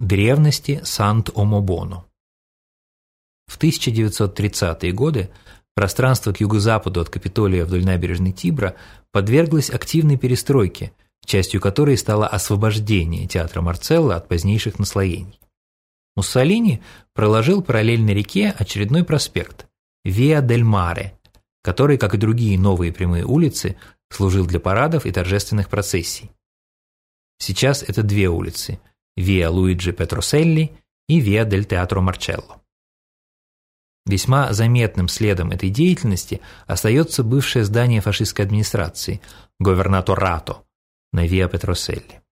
Древности Сант-Омобоно В 1930-е годы пространство к юго-западу от Капитолия вдоль набережной Тибра подверглось активной перестройке, частью которой стало освобождение театра Марцелла от позднейших наслоений. Муссолини проложил параллельно реке очередной проспект – Виа дель Маре, который, как и другие новые прямые улицы, служил для парадов и торжественных процессий. Сейчас это две улицы – Виа Луиджи Петроселли и Виа дель Театро Марчелло. Весьма заметным следом этой деятельности остается бывшее здание фашистской администрации – Говернаторато на Виа Петроселли.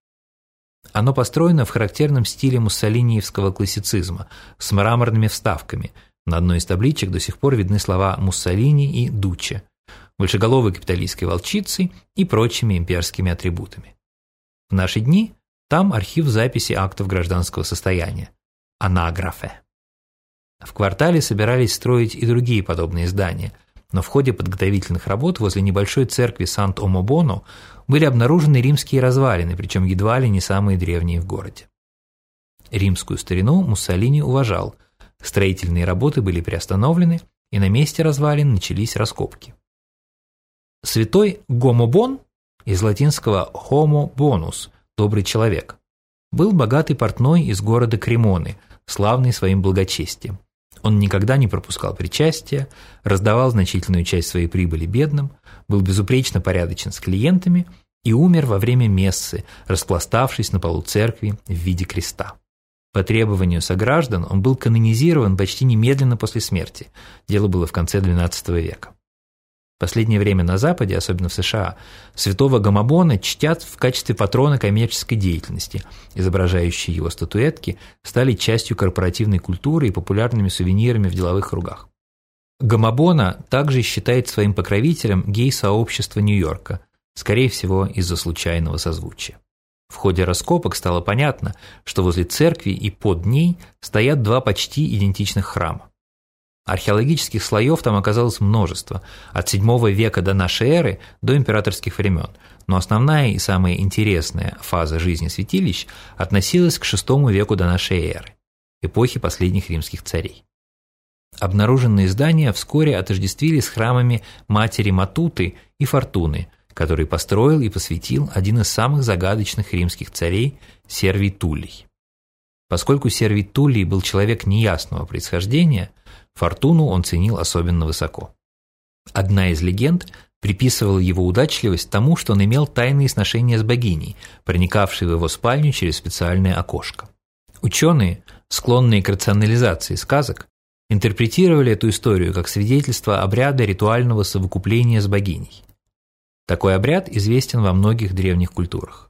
Оно построено в характерном стиле муссолиниевского классицизма с мраморными вставками. На одной из табличек до сих пор видны слова «Муссолини» и «Дуче», большеголовой капиталистской волчицей и прочими имперскими атрибутами. В наши дни там архив записи актов гражданского состояния – анаграфе. В квартале собирались строить и другие подобные здания, но в ходе подготовительных работ возле небольшой церкви Сант-Омобоно были обнаружены римские развалины, причем едва ли не самые древние в городе. Римскую старину Муссолини уважал, строительные работы были приостановлены, и на месте развалин начались раскопки. Святой Гомобон из латинского homo bonus – добрый человек, был богатый портной из города Кремоны, славный своим благочестием. Он никогда не пропускал причастия, раздавал значительную часть своей прибыли бедным, был безупречно порядочен с клиентами и умер во время мессы, распластавшись на полу церкви в виде креста. По требованию сограждан он был канонизирован почти немедленно после смерти. Дело было в конце XII века. Последнее время на Западе, особенно в США, святого Гамабона чтят в качестве патрона коммерческой деятельности. Изображающие его статуэтки стали частью корпоративной культуры и популярными сувенирами в деловых кругах. Гамабона также считает своим покровителем гей-сообщество Нью-Йорка, скорее всего, из-за случайного созвучия. В ходе раскопок стало понятно, что возле церкви и под ней стоят два почти идентичных храма. Археологических слоев там оказалось множество, от VII века до нашей эры до императорских времен, но основная и самая интересная фаза жизни святилищ относилась к VI веку до нашей эры, эпохи последних римских царей. Обнаруженные здания вскоре отождествили с храмами матери Матуты и Фортуны, который построил и посвятил один из самых загадочных римских царей Сервий Туллий. Поскольку Сервий Туллий был человек неясного происхождения, Фортуну он ценил особенно высоко. Одна из легенд приписывала его удачливость тому, что он имел тайные сношения с богиней, проникавшей в его спальню через специальное окошко. Ученые, склонные к рационализации сказок, интерпретировали эту историю как свидетельство обряда ритуального совокупления с богиней. Такой обряд известен во многих древних культурах.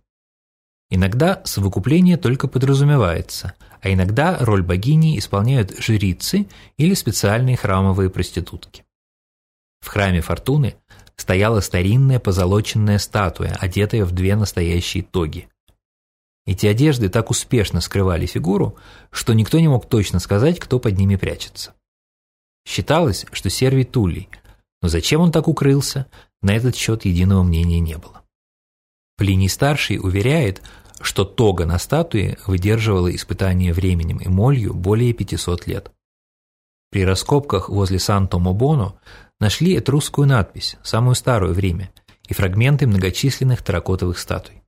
Иногда совокупление только подразумевается, а иногда роль богини исполняют жрицы или специальные храмовые проститутки. В храме Фортуны стояла старинная позолоченная статуя, одетая в две настоящие тоги. Эти одежды так успешно скрывали фигуру, что никто не мог точно сказать, кто под ними прячется. Считалось, что Сервий Тулей, но зачем он так укрылся, на этот счет единого мнения не было. Плиний-старший уверяет, что тога на статуе выдерживала испытание временем и молью более 500 лет. При раскопках возле Санто-Мобоно нашли этрусскую надпись, самую старую в Риме, и фрагменты многочисленных терракотовых статуй.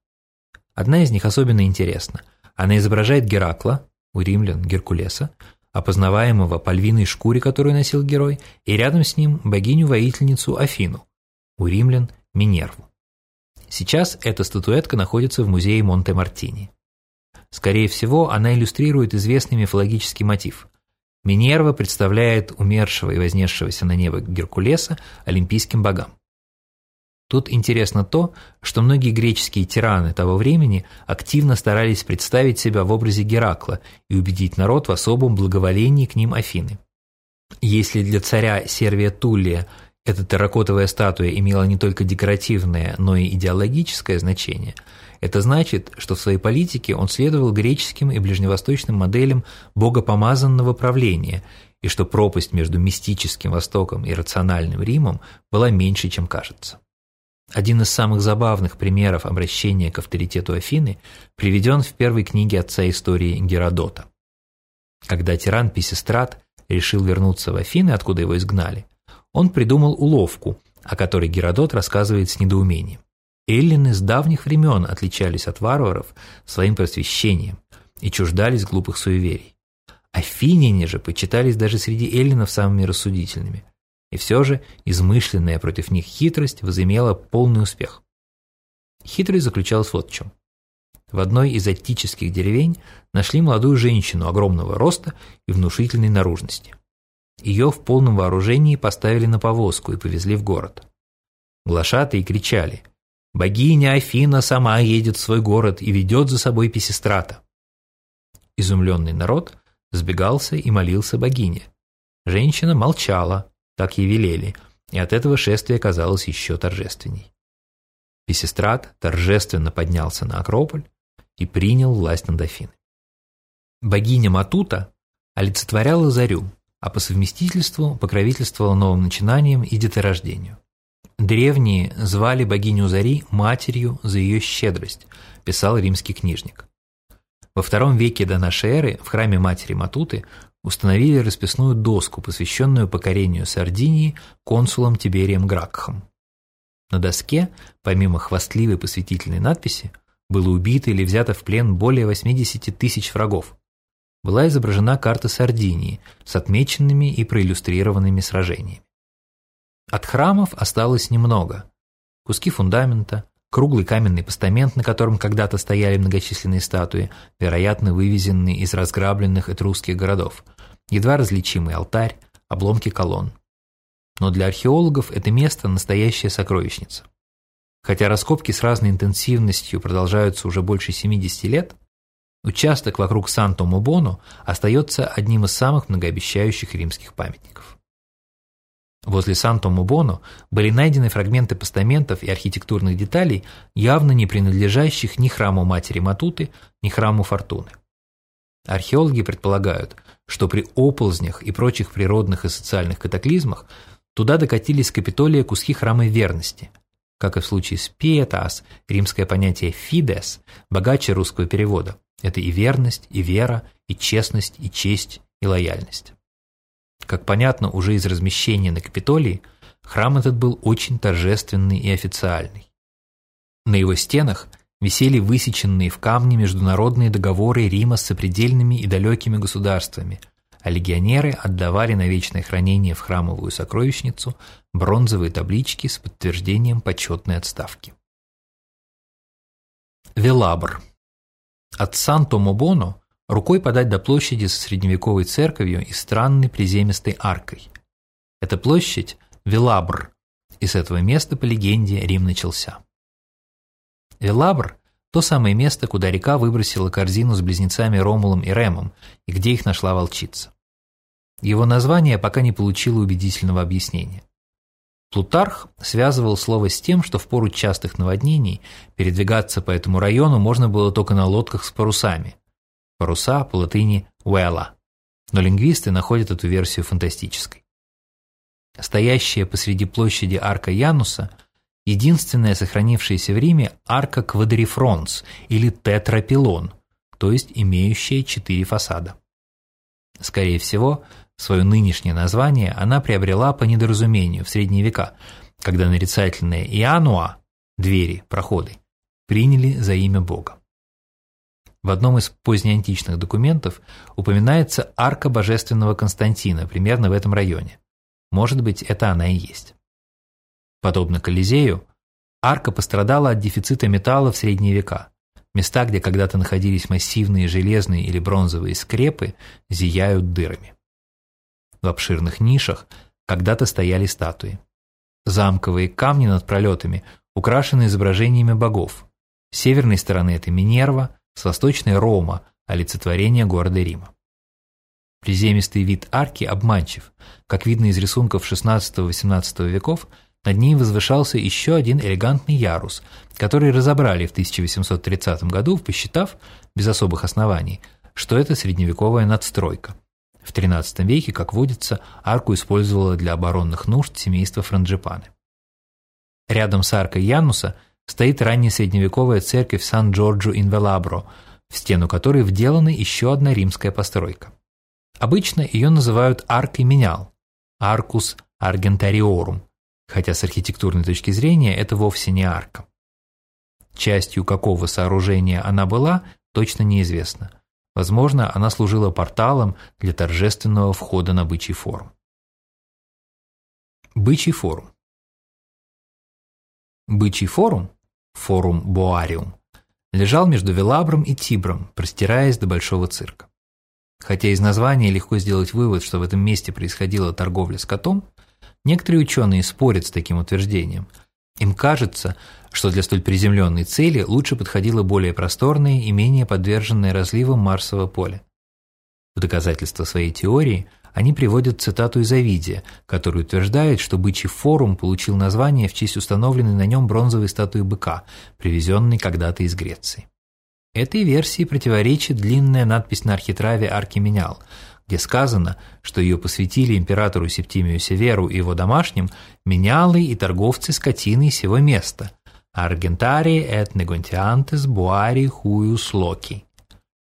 Одна из них особенно интересна. Она изображает Геракла, у римлян Геркулеса, опознаваемого по львиной шкуре, которую носил герой, и рядом с ним богиню-воительницу Афину, у римлян Минерву. Сейчас эта статуэтка находится в музее Монте-Мартини. Скорее всего, она иллюстрирует известный мифологический мотив. Минерва представляет умершего и вознесшегося на небо Геркулеса олимпийским богам. Тут интересно то, что многие греческие тираны того времени активно старались представить себя в образе Геракла и убедить народ в особом благоволении к ним Афины. Если для царя Сервия Туллия эта терракотовая статуя имела не только декоративное, но и идеологическое значение, это значит, что в своей политике он следовал греческим и ближневосточным моделям богопомазанного правления и что пропасть между мистическим Востоком и рациональным Римом была меньше, чем кажется. Один из самых забавных примеров обращения к авторитету Афины приведен в первой книге отца истории Геродота. Когда тиран Писистрат решил вернуться в Афины, откуда его изгнали, он придумал уловку, о которой Геродот рассказывает с недоумением. Эллины с давних времен отличались от варваров своим просвещением и чуждались глупых суеверий. Афиняне же почитались даже среди эллинов самыми рассудительными. И все же измышленная против них хитрость возымела полный успех. Хитрость заключалась вот в чем. В одной из аттических деревень нашли молодую женщину огромного роста и внушительной наружности. Ее в полном вооружении поставили на повозку и повезли в город. Глашатые кричали «Богиня Афина сама едет в свой город и ведет за собой Песистрата». Изумленный народ сбегался и молился богине. Женщина молчала, так ей велели, и от этого шествие казалось еще торжественней. Песистрат торжественно поднялся на Акрополь и принял власть над Афиной. Богиня Матута олицетворяла зарю, а по совместительству покровительствовала новым начинаниям и деторождению. Древние звали богиню Зари матерью за ее щедрость, писал римский книжник. Во втором веке до нашей эры в храме матери Матуты установили расписную доску, посвященную покорению Сардинии консулом Тиберием Гракхом. На доске, помимо хвастливой посвятительной надписи, было убито или взято в плен более 80 тысяч врагов. Была изображена карта Сардинии с отмеченными и проиллюстрированными сражениями. От храмов осталось немного. Куски фундамента, круглый каменный постамент, на котором когда-то стояли многочисленные статуи, вероятно, вывезенные из разграбленных этрусских городов, едва различимый алтарь, обломки колонн. Но для археологов это место – настоящая сокровищница. Хотя раскопки с разной интенсивностью продолжаются уже больше 70 лет, участок вокруг Санто-Мубоно остается одним из самых многообещающих римских памятников. Возле Санто-Мубоно были найдены фрагменты постаментов и архитектурных деталей, явно не принадлежащих ни храму матери Матуты, ни храму Фортуны. Археологи предполагают, что при оползнях и прочих природных и социальных катаклизмах туда докатились Капитолия куски храма верности, как и в случае с пиетас, римское понятие «фидес» богаче русского перевода. Это и верность, и вера, и честность, и честь, и лояльность. Как понятно уже из размещения на Капитолии, храм этот был очень торжественный и официальный. На его стенах висели высеченные в камне международные договоры Рима с сопредельными и далекими государствами, а легионеры отдавали на вечное хранение в храмовую сокровищницу бронзовые таблички с подтверждением почетной отставки. Велабр. От Санто-Мобоно рукой подать до площади со средневековой церковью и странной приземистой аркой. Эта площадь – Велабр, и с этого места, по легенде, Рим начался. Велабр – то самое место, куда река выбросила корзину с близнецами Ромулом и Ремом, и где их нашла волчица. Его название пока не получило убедительного объяснения. Плутарх связывал слово с тем, что в пору частых наводнений передвигаться по этому району можно было только на лодках с парусами. Паруса по латыни «вела». Но лингвисты находят эту версию фантастической. Стоящая посреди площади арка Януса – единственная сохранившаяся в Риме арка квадрифронс или тетрапилон, то есть имеющая четыре фасада. Скорее всего, свое нынешнее название она приобрела по недоразумению в средние века, когда нарицательное «иануа» – двери, проходы – приняли за имя Бога. В одном из позднеантичных документов упоминается арка божественного Константина примерно в этом районе. Может быть, это она и есть. Подобно Колизею, арка пострадала от дефицита металла в средние века. Места, где когда-то находились массивные железные или бронзовые скрепы, зияют дырами. В обширных нишах когда-то стояли статуи. Замковые камни над пролетами украшены изображениями богов. С северной стороны это Минерва, с восточной Рома, олицетворение города Рима. Приземистый вид арки обманчив. Как видно из рисунков XVI-XVIII веков, над ней возвышался еще один элегантный ярус, который разобрали в 1830 году, посчитав, без особых оснований, что это средневековая надстройка. В XIII веке, как водится, арку использовало для оборонных нужд семейство Франджипаны. Рядом с аркой Януса стоит раннесредневековая церковь Сан-Джорджо-ин-Велабро, в стену которой вделана еще одна римская постройка. Обычно ее называют аркой менял – аркус аргентариорум, хотя с архитектурной точки зрения это вовсе не арка. Частью какого сооружения она была, точно неизвестно. Возможно, она служила порталом для торжественного входа на бычий форум. Бычий форум Бычий форум, форум Боариум, лежал между Велабром и Тибром, простираясь до Большого цирка. Хотя из названия легко сделать вывод, что в этом месте происходила торговля с котом, некоторые ученые спорят с таким утверждением. Им кажется, что для столь приземленной цели лучше подходило более просторное и менее подверженное разливам Марсово поле. В доказательство своей теории они приводят цитату из Овидия, который утверждает, что бычий форум получил название в честь установленной на нем бронзовой статуи быка, привезенной когда-то из Греции. Этой версии противоречит длинная надпись на архитраве Аркименял, где сказано, что ее посвятили императору Септимию Северу и его домашним менялы и торговцы скотиной сего места – Аргентари et negociantes буари хуюс локи.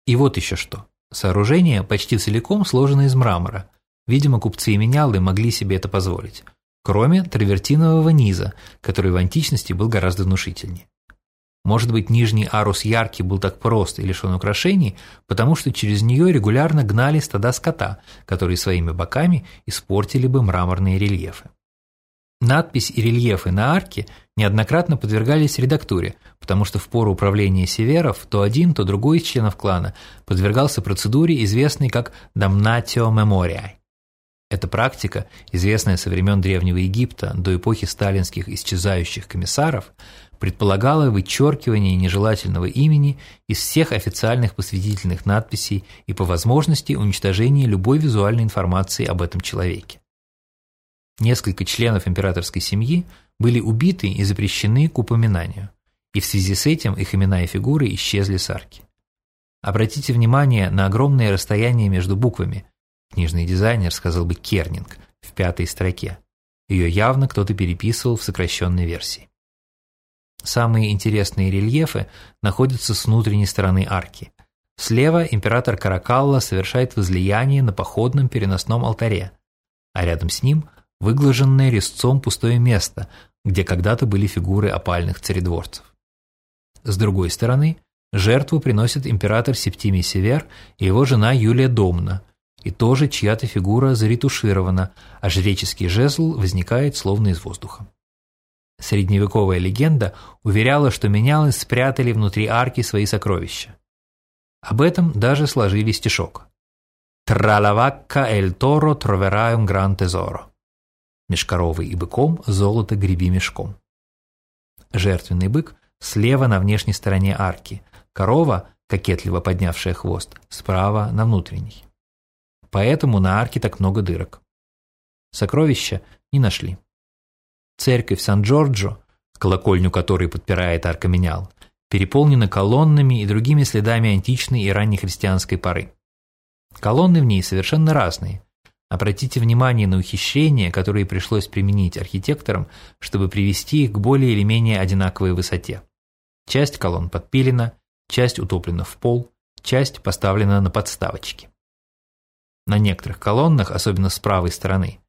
И вот еще что. Сооружение почти целиком сложено из мрамора. Видимо, купцы и менялы могли себе это позволить. Кроме травертинового низа, который в античности был гораздо внушительнее. Может быть, нижний арус яркий был так прост и лишен украшений, потому что через нее регулярно гнали стада скота, которые своими боками испортили бы мраморные рельефы. Надпись и рельефы на арке неоднократно подвергались редактуре, потому что в пору управления северов то один, то другой из членов клана подвергался процедуре, известной как «damnatio memoriae». Эта практика, известная со времен Древнего Египта до эпохи сталинских исчезающих комиссаров, предполагала вычеркивание нежелательного имени из всех официальных посвятительных надписей и по возможности уничтожение любой визуальной информации об этом человеке. Несколько членов императорской семьи были убиты и запрещены к упоминанию, и в связи с этим их имена и фигуры исчезли с арки. Обратите внимание на огромное расстояние между буквами. Книжный дизайнер сказал бы «кернинг» в пятой строке. Ее явно кто-то переписывал в сокращенной версии. Самые интересные рельефы находятся с внутренней стороны арки. Слева император Каракалла совершает возлияние на походном переносном алтаре, а рядом с ним – выглаженное резцом пустое место, где когда-то были фигуры опальных царедворцев. С другой стороны, жертву приносит император Септимий Север и его жена Юлия Домна, и тоже чья-то фигура заретуширована, а жреческий жезл возникает словно из воздуха. Средневековая легенда уверяла, что менялы спрятали внутри арки свои сокровища. Об этом даже сложили стишок. «Тралавакка эль торо тровераем гран тезоро» меж коровой и быком золото греби мешком. Жертвенный бык слева на внешней стороне арки, корова, кокетливо поднявшая хвост, справа на внутренней. Поэтому на арке так много дырок. Сокровища не нашли. Церковь Сан-Джорджо, колокольню которой подпирает арка менял, переполнена колоннами и другими следами античной и раннехристианской поры. Колонны в ней совершенно разные, Обратите внимание на ухищрения, которые пришлось применить архитекторам, чтобы привести их к более или менее одинаковой высоте. Часть колонн подпилена, часть утоплена в пол, часть поставлена на подставочки. На некоторых колоннах, особенно с правой стороны,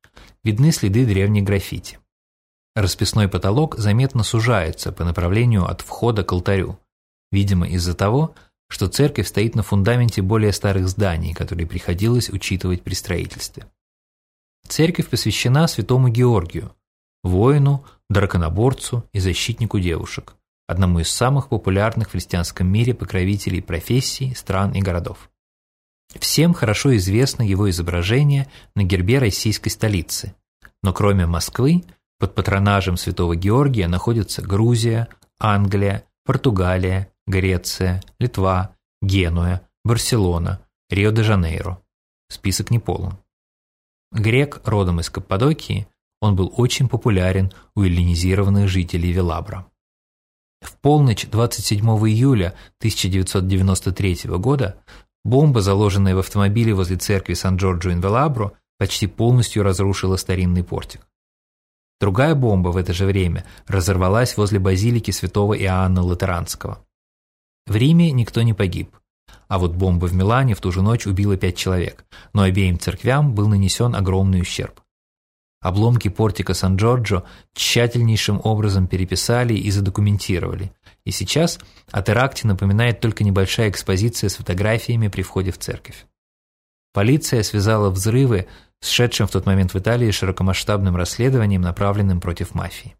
видны следы древней граффити. Расписной потолок заметно сужается по направлению от входа к алтарю, видимо из-за того, что церковь стоит на фундаменте более старых зданий, которые приходилось учитывать при строительстве. Церковь посвящена святому Георгию, воину, драконоборцу и защитнику девушек, одному из самых популярных в христианском мире покровителей профессий, стран и городов. Всем хорошо известно его изображение на гербе российской столицы, но кроме Москвы, под патронажем святого Георгия находятся Грузия, Англия, Португалия, Греция, Литва, Генуя, Барселона, Рио-де-Жанейро. Список не полон. Грек, родом из Каппадокии, он был очень популярен у эллинизированных жителей Велабра. В полночь 27 июля 1993 года бомба, заложенная в автомобиле возле церкви Сан-Джорджо-ин-Велабро, почти полностью разрушила старинный портик. Другая бомба в это же время разорвалась возле базилики святого Иоанна Латеранского. В Риме никто не погиб. А вот бомба в Милане в ту же ночь убила пять человек, но обеим церквям был нанесен огромный ущерб. Обломки портика Сан-Джорджо тщательнейшим образом переписали и задокументировали, и сейчас о теракте напоминает только небольшая экспозиция с фотографиями при входе в церковь. Полиция связала взрывы с шедшим в тот момент в Италии широкомасштабным расследованием, направленным против мафии.